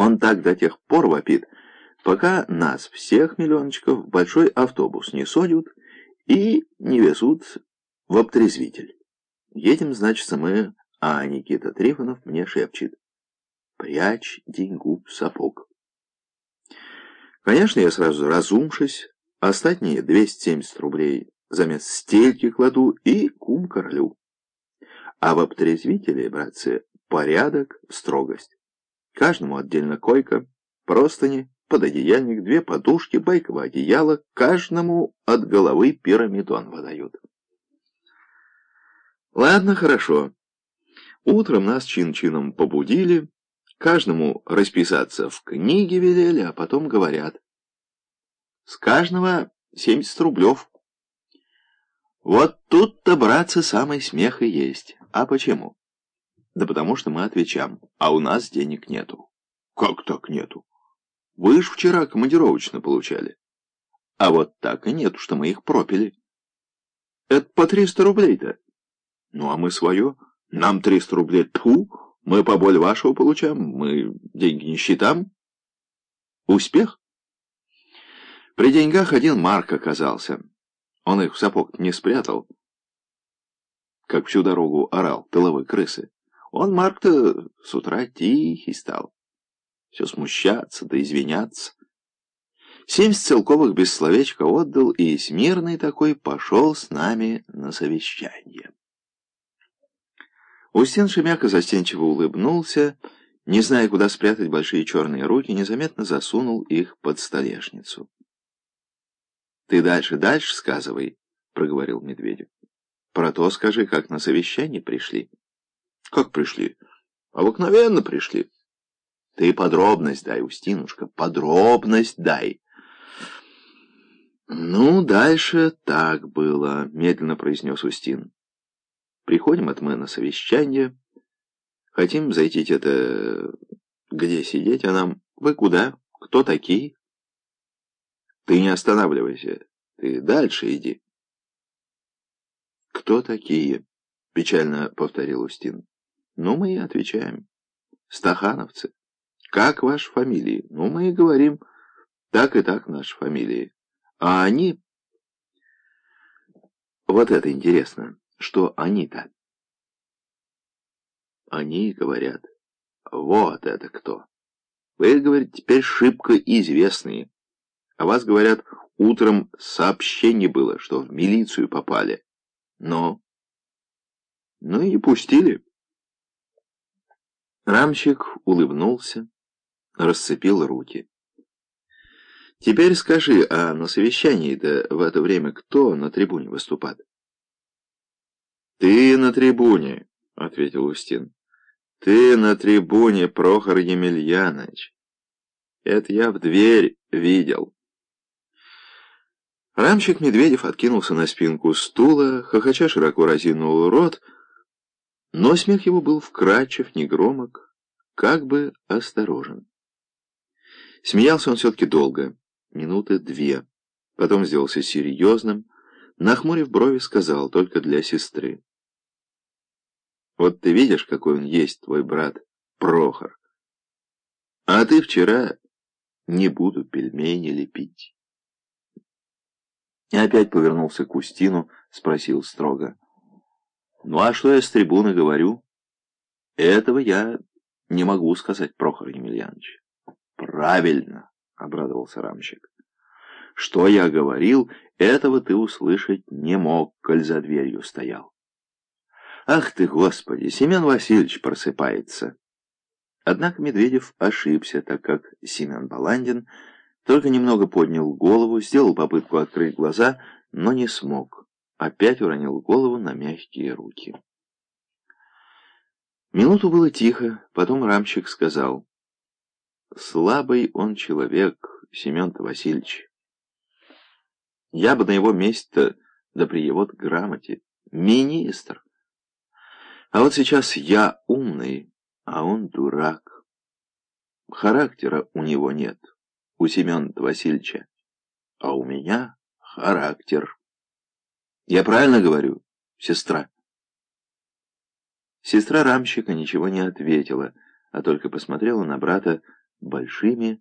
Он так до тех пор вопит, пока нас всех, миллиончиков, в большой автобус не садят и не везут в обтрезвитель. Едем, значит, мы, а Никита Трифонов мне шепчет. Прячь деньгу в сапог. Конечно, я сразу разумшись, остатние 270 рублей замес стельки кладу и кум королю. А в обтрезвителе, братцы, порядок, строгость. Каждому отдельно койка, простыни, пододеяльник, две подушки, байковое одеяло, каждому от головы пирамидон выдают. Ладно, хорошо. Утром нас чин-чином побудили, каждому расписаться в книге велели, а потом говорят. С каждого 70 рублев. Вот тут-то, братцы, самый смех и есть. А почему? Да потому что мы отвечаем, а у нас денег нету. Как так нету? Вы ж вчера командировочно получали. А вот так и нету, что мы их пропили. Это по 300 рублей-то. Ну, а мы свое. Нам 300 рублей. Тьфу, мы поболь вашего получаем, мы деньги не считаем. Успех? При деньгах один Марк оказался. Он их в сапог не спрятал, как всю дорогу орал тыловой крысы. Он, Марк-то, с утра тихий стал. Все смущаться да извиняться. Семьдесят целковых без словечка отдал, и смирный такой пошел с нами на совещание. Устин Шемяка застенчиво улыбнулся, не зная, куда спрятать большие черные руки, незаметно засунул их под столешницу. «Ты дальше, дальше сказывай», — проговорил Медведев. «Про то скажи, как на совещание пришли». «Как пришли?» «Обыкновенно пришли». «Ты подробность дай, Устинушка, подробность дай». «Ну, дальше так было», — медленно произнес Устин. «Приходим от мы на совещание. Хотим зайти это... Где сидеть, а нам... Вы куда? Кто такие?» Ты не останавливайся, ты дальше иди. Кто такие? Печально повторил Устин. Ну, мы и отвечаем. Стахановцы. Как ваши фамилии? Ну, мы и говорим, так и так наши фамилии. А они... Вот это интересно, что они-то? Они говорят, вот это кто. Вы, говорите, теперь шибко известные. О вас, говорят, утром сообщение было, что в милицию попали. Но... Ну и пустили. Рамщик улыбнулся, расцепил руки. Теперь скажи, а на совещании-то в это время кто на трибуне выступает? Ты на трибуне, ответил Устин. Ты на трибуне, Прохор Емельянович. Это я в дверь видел. Рамщик Медведев откинулся на спинку стула, хохоча широко разинул рот, но смех его был вкрадчив, негромок, как бы осторожен. Смеялся он все-таки долго, минуты две, потом сделался серьезным, нахмурив брови, сказал только для сестры. «Вот ты видишь, какой он есть, твой брат Прохор. А ты вчера не буду пельмени лепить». И опять повернулся к Устину, спросил строго. «Ну а что я с трибуны говорю?» «Этого я не могу сказать, Прохор Емельянович». «Правильно», — обрадовался Рамщик. «Что я говорил, этого ты услышать не мог, коль за дверью стоял». «Ах ты, Господи, Семен Васильевич просыпается!» Однако Медведев ошибся, так как Семен Баландин только немного поднял голову, сделал попытку открыть глаза, но не смог. Опять уронил голову на мягкие руки. Минуту было тихо, потом рамщик сказал. «Слабый он человек, Семен Васильевич. Я бы на его месте-то, да при его грамоте, министр. А вот сейчас я умный, а он дурак. Характера у него нет» у Семена Васильевича, а у меня характер. Я правильно говорю, сестра? Сестра рамщика ничего не ответила, а только посмотрела на брата большими